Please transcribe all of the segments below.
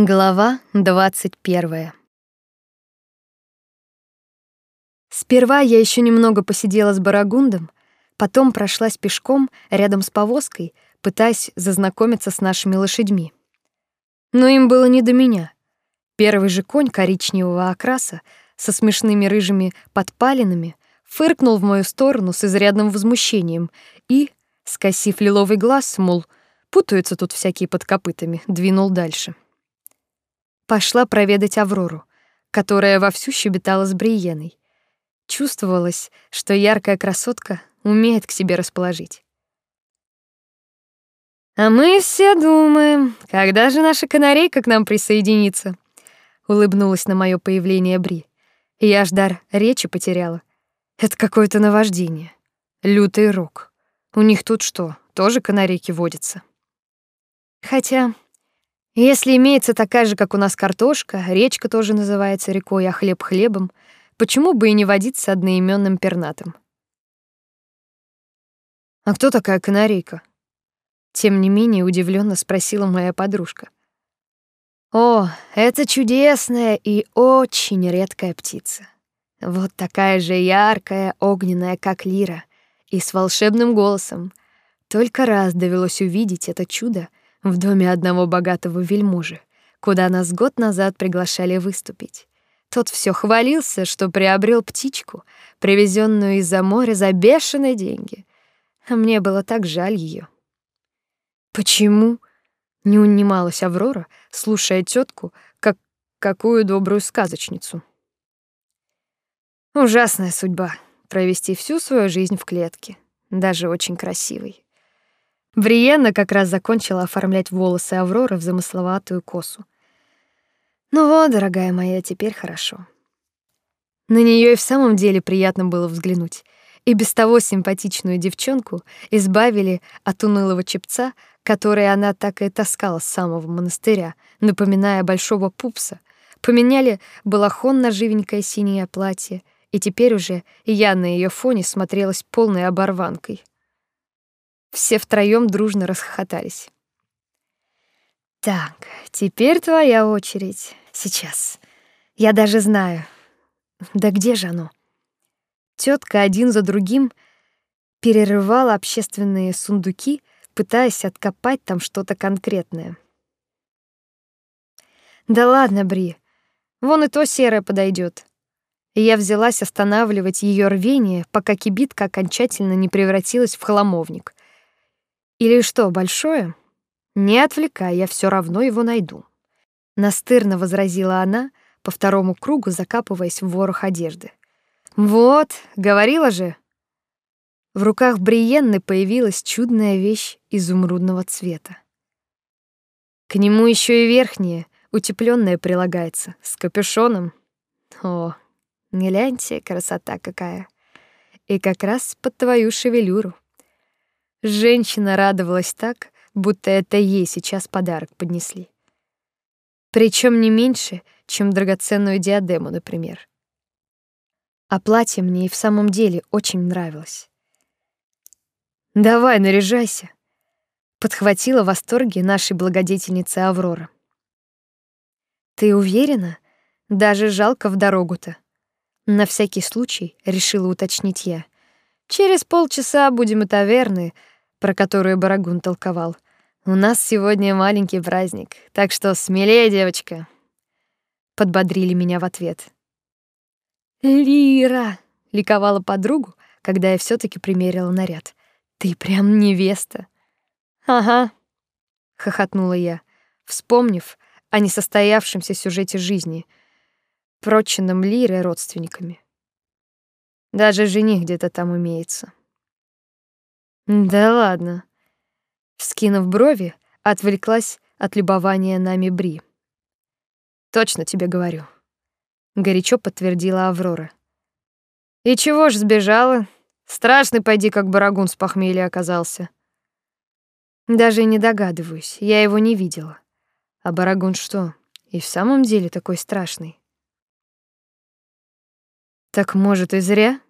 Глава 21. Сперва я еще немного посидела с Барагундом, потом прошлась пешком рядом с повозкой, пытаясь зазнакомиться с нашими лошадьми. Но им было не до меня. Первый же конь коричневого окраса со смешными рыжими подпалинами фыркнул в мою сторону с изрядным возмущением и, скосив лиловый глаз, мол, путаются тут всякие под копытами, двинул дальше пошла проведать Аврору, которая вовсю щебетала с Бриеной. Чувствовалось, что яркая красотка умеет к себе расположить. А мы все думаем, когда же наша канарейка к нам присоединится. Улыбнулась на мое появление Бри. Я аж дар речи потеряла. Это какое-то наваждение. Лютый рок. У них тут что, тоже канарейки водятся? Хотя если имеется такая же, как у нас картошка, речка тоже называется рекой, а хлеб хлебом, почему бы и не водиться одноименным пернатым? А кто такая канарейка? Тем не менее удивленно спросила моя подружка. О, это чудесная и очень редкая птица. Вот такая же яркая, огненная, как лира, и с волшебным голосом. Только раз довелось увидеть это чудо в доме одного богатого вельможи, куда нас год назад приглашали выступить. Тот все хвалился, что приобрел птичку, привезенную из-за моря за бешеные деньги. А мне было так жаль ее. Почему? Не унималась Аврора, слушая тетку, как какую добрую сказочницу. Ужасная судьба провести всю свою жизнь в клетке, даже очень красивой. Бриенна как раз закончила оформлять волосы Авроры в замысловатую косу. Ну вот, дорогая моя, теперь хорошо. На нее и в самом деле приятно было взглянуть. И без того симпатичную девчонку избавили от унылого чепца, который она так и таскала с самого монастыря, напоминая большого пупса. Поменяли балахон на живенькое синее платье, и теперь уже я на ее фоне смотрелась полной оборванкой. Все втроем дружно расхохотались. Так, теперь твоя очередь. Сейчас. Я даже знаю. Да где же оно? Тетка один за другим перерывала общественные сундуки, пытаясь откопать там что-то конкретное. Да ладно, Бри. Вон и то серое подойдет. Я взялась останавливать ее рвение, пока кибитка окончательно не превратилась в хламовник. Или что, большое? Не отвлекай, я все равно его найду. Настырно возразила она, по второму кругу закапываясь в ворох одежды. Вот, говорила же. В руках Бриенны появилась чудная вещь изумрудного цвета. К нему еще и верхнее, утепленное прилагается, с капюшоном. О, гляньте, красота какая. И как раз под твою шевелюру. Женщина радовалась так, будто это ей сейчас подарок поднесли. Причем не меньше, чем драгоценную диадему, например. А платье мне и в самом деле очень нравилось. Давай, наряжайся, подхватила в восторге нашей благодетельницы Аврора. Ты уверена? Даже жалко в дорогу-то. На всякий случай решила уточнить я. Через полчаса будем у таверны, про которую Барагун толковал. У нас сегодня маленький праздник, так что смелее, девочка. Подбодрили меня в ответ. Лира, ликовала подругу, когда я все таки примерила наряд. Ты прям невеста. Ага, хохотнула я, вспомнив о несостоявшемся сюжете жизни, проченном Лирой родственниками. Даже жених где-то там имеется. Да ладно. Вскинув брови, отвлеклась от любования нами Бри. Точно тебе говорю, горячо подтвердила Аврора. И чего ж сбежала? Страшный пойди, как барагун с похмелья оказался. Даже не догадываюсь, я его не видела. А барагун что, и в самом деле такой страшный? Так может и зря?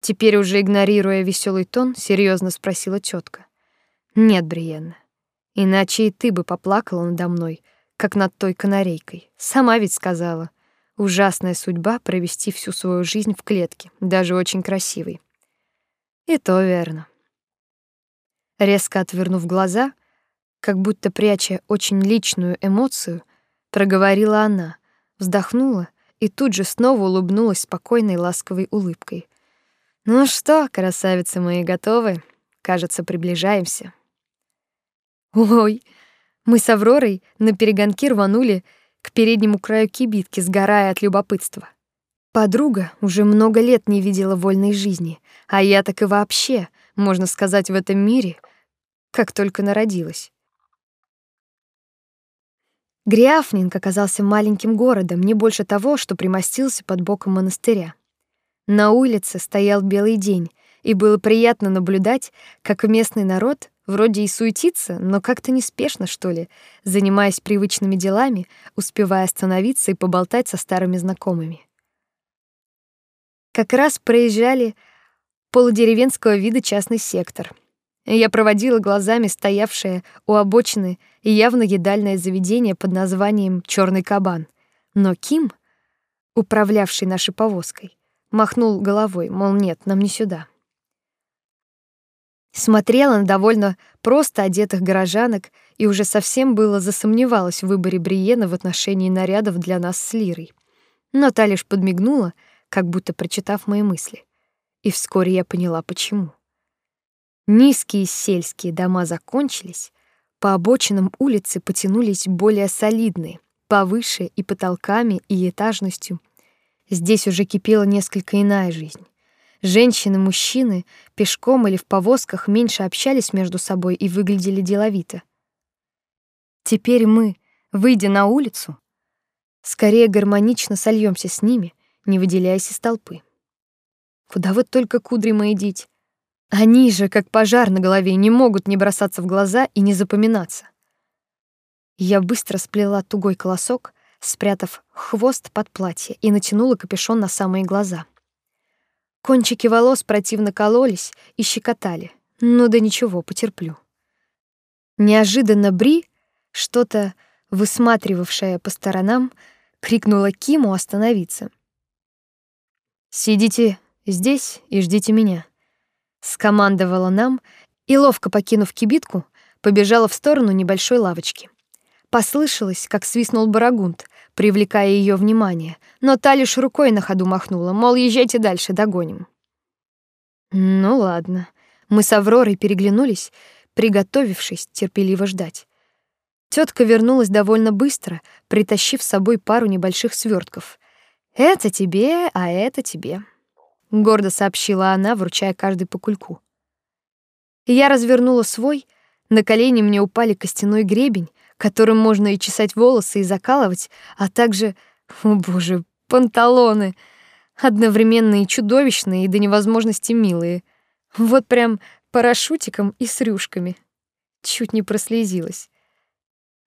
Теперь уже игнорируя веселый тон, серьезно спросила тетка. Нет, Бриенна. Иначе и ты бы поплакала надо мной, как над той канарейкой. Сама ведь сказала. Ужасная судьба провести всю свою жизнь в клетке, даже очень красивой. И то верно. Резко отвернув глаза, как будто пряча очень личную эмоцию, проговорила она, вздохнула и тут же снова улыбнулась спокойной ласковой улыбкой. Ну что, красавицы мои, готовы? Кажется, приближаемся. Ой, мы с Авророй на перегонки рванули к переднему краю кибитки, сгорая от любопытства. Подруга уже много лет не видела вольной жизни, а я так и вообще, можно сказать, в этом мире, как только народилась. Гриафнинг оказался маленьким городом, не больше того, что примостился под боком монастыря. На улице стоял белый день, и было приятно наблюдать, как местный народ вроде и суетится, но как-то неспешно, что ли, занимаясь привычными делами, успевая остановиться и поболтать со старыми знакомыми. Как раз проезжали полудеревенского вида частный сектор — я проводила глазами стоявшее у обочины и явно едальное заведение под названием Черный кабан. Но Ким, управлявший нашей повозкой, махнул головой, мол, нет, нам не сюда. Смотрела на довольно просто одетых горожанок и уже совсем было засомневалась в выборе Бриена в отношении нарядов для нас с Лирой. Но та лишь подмигнула, как будто прочитав мои мысли. И вскоре я поняла, почему. Низкие сельские дома закончились, по обочинам улицы потянулись более солидные, повыше и потолками, и этажностью. Здесь уже кипела несколько иная жизнь. Женщины, мужчины пешком или в повозках меньше общались между собой и выглядели деловито. Теперь мы, выйдя на улицу, скорее гармонично сольемся с ними, не выделяясь из толпы. Куда вот только кудри мои деть? Они же, как пожар на голове, не могут не бросаться в глаза и не запоминаться. Я быстро сплела тугой колосок, спрятав хвост под платье и натянула капюшон на самые глаза. Кончики волос противно кололись и щекотали. Ну да ничего, потерплю. Неожиданно Бри, что-то высматривавшая по сторонам, крикнула Киму остановиться. «Сидите здесь и ждите меня», скомандовала нам и ловко покинув кибитку, побежала в сторону небольшой лавочки. Послышалось, как свистнул барагунт, привлекая ее внимание, но та лишь рукой на ходу махнула, мол, езжайте дальше, догоним. Ну ладно. Мы с Авророй переглянулись, приготовившись терпеливо ждать. Тетка вернулась довольно быстро, притащив с собой пару небольших свертков. Это тебе, а это тебе гордо сообщила она, вручая каждый по кульку. Я развернула свой, на колени мне упали костяной гребень, которым можно и чесать волосы, и закалывать, а также, о боже, панталоны, одновременно и чудовищные, и до невозможности милые. Вот прям парашютиком и с рюшками. Чуть не прослезилась.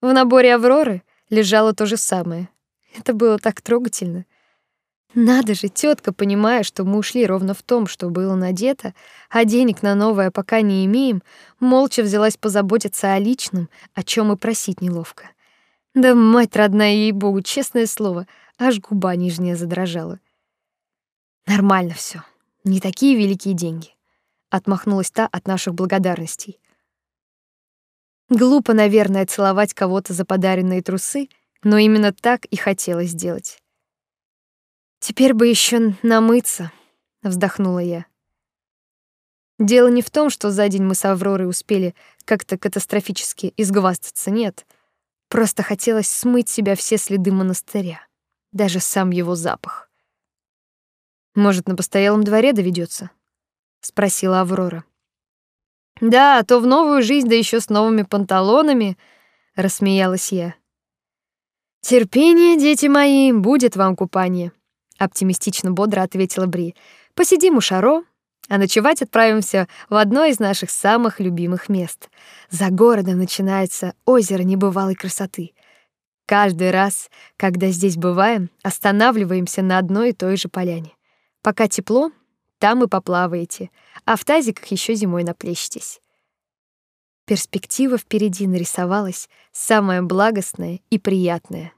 В наборе Авроры лежало то же самое. Это было так трогательно. Надо же, тетка, понимая, что мы ушли ровно в том, что было надето, а денег на новое пока не имеем, молча взялась позаботиться о личном, о чем и просить неловко. Да мать родная ей-богу, честное слово, аж губа нижняя задрожала. Нормально все, не такие великие деньги, отмахнулась та от наших благодарностей. Глупо, наверное, целовать кого-то за подаренные трусы, но именно так и хотелось сделать. Теперь бы еще намыться, вздохнула я. Дело не в том, что за день мы с Авророй успели как-то катастрофически изгваздаться, нет. Просто хотелось смыть себя все следы монастыря, даже сам его запах. Может, на постоялом дворе доведется? спросила Аврора. Да, а то в новую жизнь, да еще с новыми панталонами, рассмеялась я. Терпение, дети мои, будет вам купание оптимистично бодро ответила Бри. Посидим у Шаро, а ночевать отправимся в одно из наших самых любимых мест. За городом начинается озеро небывалой красоты. Каждый раз, когда здесь бываем, останавливаемся на одной и той же поляне. Пока тепло, там и поплаваете, а в тазиках еще зимой наплещетесь. Перспектива впереди нарисовалась самая благостная и приятная.